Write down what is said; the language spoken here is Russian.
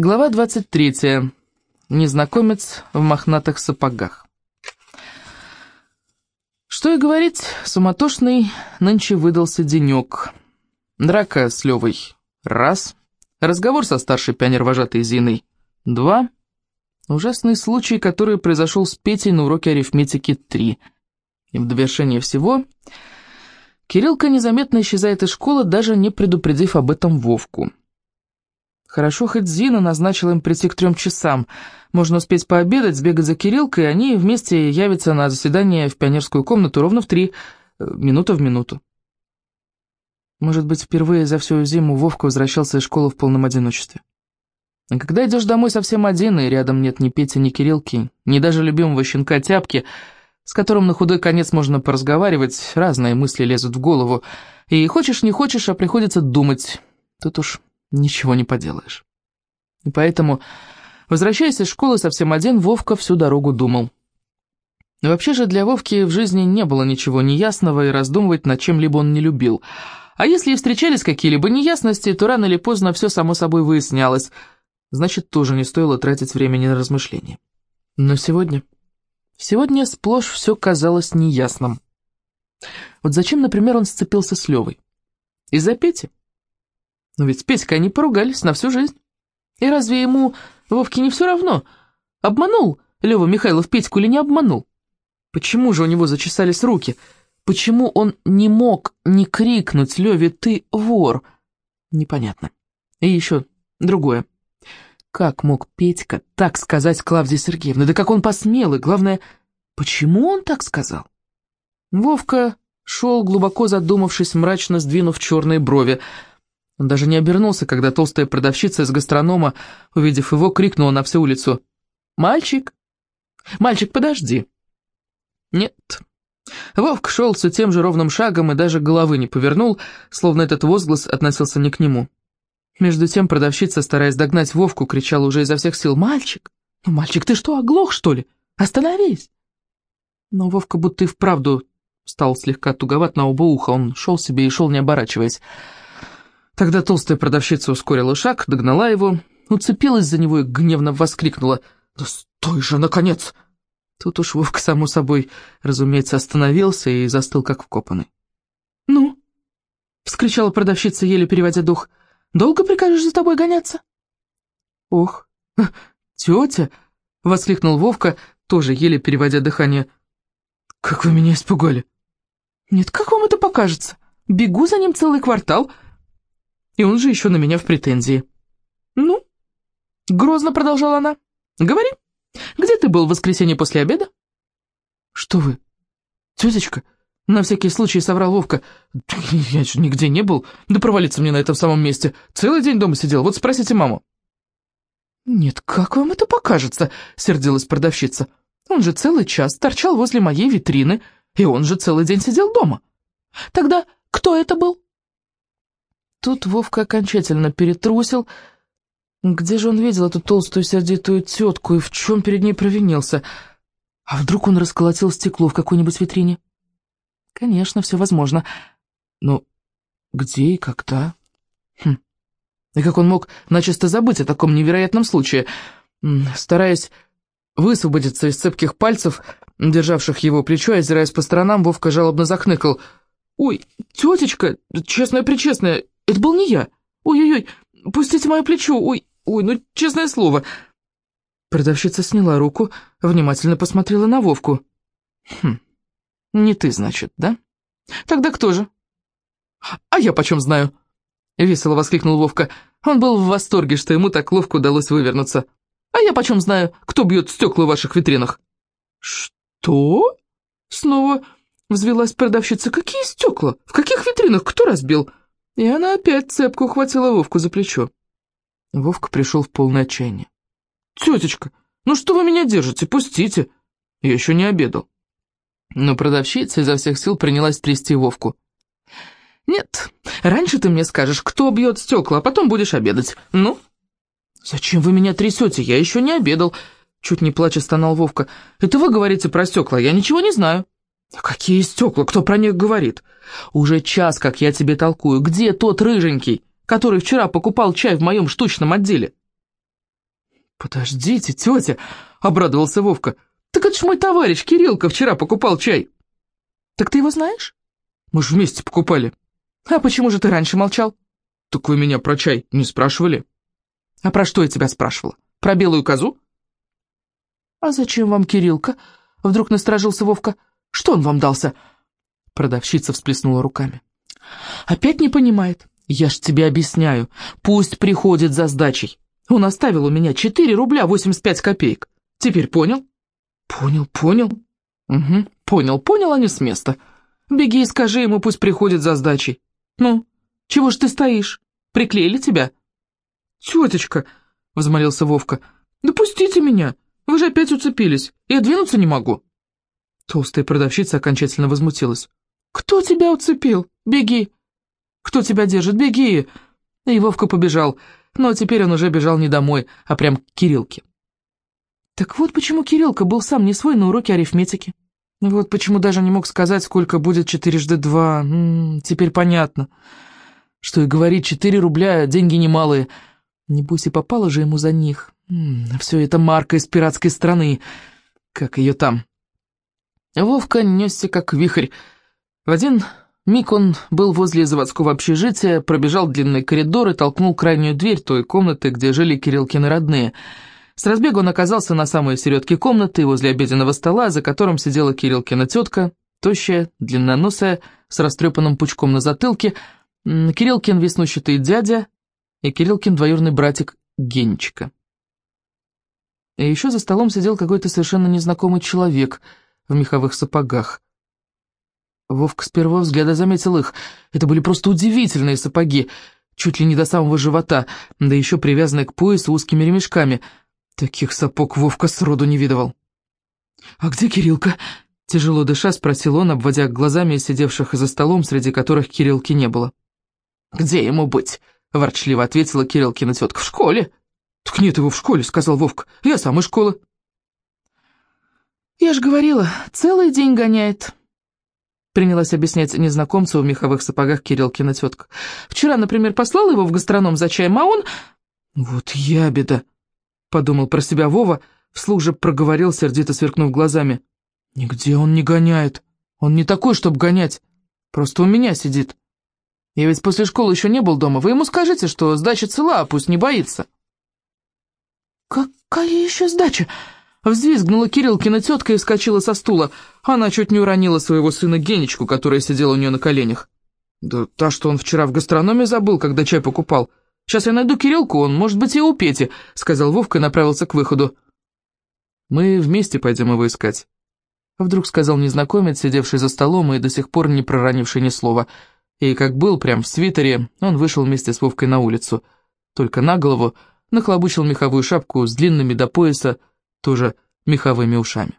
Глава 23. Незнакомец в мохнатых сапогах. Что и говорить, суматошный нынче выдался денек. Драка с Левой — раз. Разговор со старшей пионер-вожатой Зиной — два. Ужасный случай, который произошел с Петей на уроке арифметики — три. И в довершение всего... Кириллка незаметно исчезает из школы, даже не предупредив об этом Вовку. Хорошо, хоть Зина назначила им прийти к трем часам. Можно успеть пообедать, сбегать за Кириллкой, и они вместе явятся на заседание в пионерскую комнату ровно в три, э, минута в минуту. Может быть, впервые за всю зиму Вовка возвращался из школы в полном одиночестве. А когда идешь домой совсем один, и рядом нет ни Пети, ни Кириллки, ни даже любимого щенка Тяпки, с которым на худой конец можно поразговаривать, разные мысли лезут в голову, и хочешь не хочешь, а приходится думать. Тут уж ничего не поделаешь. И поэтому, возвращаясь из школы совсем один, Вовка всю дорогу думал. Вообще же для Вовки в жизни не было ничего неясного, и раздумывать над чем-либо он не любил. А если и встречались какие-либо неясности, то рано или поздно все само собой выяснялось. Значит, тоже не стоило тратить времени на размышления. Но сегодня... Сегодня сплошь все казалось неясным. Вот зачем, например, он сцепился с Левой? Из-за Пети? Но ведь с Петькой они поругались на всю жизнь. И разве ему, Вовке, не все равно? Обманул Лева Михайлов Петьку или не обманул? Почему же у него зачесались руки? Почему он не мог не крикнуть Леве «ты вор»? Непонятно. И еще другое. Как мог Петька так сказать Клавдии Сергеевне? Да как он посмел, и главное, почему он так сказал? Вовка шел, глубоко задумавшись, мрачно сдвинув черные брови, он даже не обернулся, когда толстая продавщица из гастронома, увидев его, крикнула на всю улицу. «Мальчик! Мальчик, подожди!» «Нет». Вовк шел все тем же ровным шагом и даже головы не повернул, словно этот возглас относился не к нему. Между тем продавщица, стараясь догнать Вовку, кричала уже изо всех сил «Мальчик! Ну, мальчик, ты что, оглох, что ли? Остановись!» Но Вовка будто и вправду стал слегка туговат на оба уха, он шел себе и шел, не оборачиваясь. Тогда толстая продавщица ускорила шаг, догнала его, уцепилась за него и гневно воскликнула. «Да стой же, наконец!» Тут уж Вовка, само собой, разумеется, остановился и застыл, как вкопанный. «Ну?» — вскричала продавщица, еле переводя дух. «Долго прикажешь за тобой гоняться?» «Ох, тетя!» — воскликнул Вовка, тоже еле переводя дыхание. «Как вы меня испугали!» «Нет, как вам это покажется? Бегу за ним целый квартал!» И он же еще на меня в претензии. «Ну?» — грозно продолжала она. «Говори, где ты был в воскресенье после обеда?» «Что вы? Тетечка?» На всякий случай соврал Вовка. «Я же нигде не был. Да провалиться мне на этом самом месте. Целый день дома сидел. Вот спросите маму». «Нет, как вам это покажется?» — сердилась продавщица. «Он же целый час торчал возле моей витрины, и он же целый день сидел дома. Тогда кто это был?» Тут Вовка окончательно перетрусил. Где же он видел эту толстую сердитую тетку и в чем перед ней провинился? А вдруг он расколотил стекло в какой-нибудь витрине? Конечно, все возможно. Но где и когда? Хм. И как он мог начисто забыть о таком невероятном случае? Стараясь высвободиться из цепких пальцев, державших его плечо, озираясь по сторонам, Вовка жалобно захныкал. «Ой, тетечка, честная-пречестная, это был не я. Ой-ой-ой, пустите мое плечо. Ой, ой, ну честное слово. Продавщица сняла руку, внимательно посмотрела на Вовку. Хм, не ты, значит, да? Тогда кто же? А я почем знаю? Весело воскликнул Вовка. Он был в восторге, что ему так ловко удалось вывернуться. А я почем знаю, кто бьет стекла в ваших витринах? Что? Снова взвелась продавщица. Какие стекла? В каких витринах? Кто разбил? И она опять цепко ухватила Вовку за плечо. Вовка пришел в полное отчаяние. «Тетечка, ну что вы меня держите? Пустите!» Я еще не обедал. Но продавщица изо всех сил принялась трясти Вовку. «Нет, раньше ты мне скажешь, кто бьет стекла, а потом будешь обедать. Ну?» «Зачем вы меня трясете? Я еще не обедал!» Чуть не плача стонал Вовка. «Это вы говорите про стекла, я ничего не знаю». «Какие стекла? Кто про них говорит?» «Уже час, как я тебе толкую. Где тот рыженький, который вчера покупал чай в моем штучном отделе?» «Подождите, тетя!» — обрадовался Вовка. «Так это ж мой товарищ Кириллка вчера покупал чай». «Так ты его знаешь?» «Мы же вместе покупали». «А почему же ты раньше молчал?» «Так вы меня про чай не спрашивали?» «А про что я тебя спрашивала? Про белую козу?» «А зачем вам Кириллка?» — вдруг насторожился Вовка. «Что он вам дался?» Продавщица всплеснула руками. «Опять не понимает. Я ж тебе объясняю. Пусть приходит за сдачей. Он оставил у меня 4 рубля 85 копеек. Теперь понял?» «Понял, понял». «Угу, понял, понял, а не с места. Беги и скажи ему, пусть приходит за сдачей. Ну, чего ж ты стоишь? Приклеили тебя?» «Тетечка», — взмолился Вовка, — «да пустите меня, вы же опять уцепились, я двинуться не могу». Толстая продавщица окончательно возмутилась. «Кто тебя уцепил? Беги!» «Кто тебя держит? Беги!» И Вовка побежал, но теперь он уже бежал не домой, а прям к Кириллке. Так вот почему Кириллка был сам не свой на уроке арифметики. Вот почему даже не мог сказать, сколько будет четырежды два. М -м, теперь понятно. Что и говорить, четыре рубля, деньги немалые. Небось и попало же ему за них. Все это марка из пиратской страны. Как ее там? Вовка несся как вихрь. В один миг он был возле заводского общежития, пробежал длинный коридор и толкнул крайнюю дверь той комнаты, где жили Кириллкины родные. С разбега он оказался на самой середке комнаты, возле обеденного стола, за которым сидела Кириллкина тетка, тощая, длинноносая, с растрепанным пучком на затылке, Кириллкин веснущатый дядя и Кириллкин двоюродный братик Генечка. И еще за столом сидел какой-то совершенно незнакомый человек — в меховых сапогах. Вовка с первого взгляда заметил их. Это были просто удивительные сапоги, чуть ли не до самого живота, да еще привязанные к поясу узкими ремешками. Таких сапог Вовка сроду не видывал. «А где Кириллка?» Тяжело дыша, спросил он, обводя глазами сидевших за столом, среди которых Кириллки не было. «Где ему быть?» — ворчливо ответила Кириллкина тетка. «В школе». «Так нет его в школе», — сказал Вовка. «Я сам из школы». «Я же говорила, целый день гоняет», — принялась объяснять незнакомцу в меховых сапогах Кириллкина тетка. «Вчера, например, послала его в гастроном за чаем, а он...» «Вот ябеда», — подумал про себя Вова, вслух же проговорил, сердито сверкнув глазами. «Нигде он не гоняет. Он не такой, чтобы гонять. Просто у меня сидит. Я ведь после школы еще не был дома. Вы ему скажите, что сдача цела, а пусть не боится». «Какая еще сдача?» Взвизгнула Кириллкина тетка и вскочила со стула. Она чуть не уронила своего сына Генечку, который сидел у нее на коленях. «Да та, что он вчера в гастрономе забыл, когда чай покупал. Сейчас я найду Кириллку, он, может быть, и у Пети», — сказал Вовка и направился к выходу. «Мы вместе пойдем его искать», — вдруг сказал незнакомец, сидевший за столом и до сих пор не проронивший ни слова. И как был, прям в свитере, он вышел вместе с Вовкой на улицу. Только на голову нахлобучил меховую шапку с длинными до пояса, тоже меховыми ушами.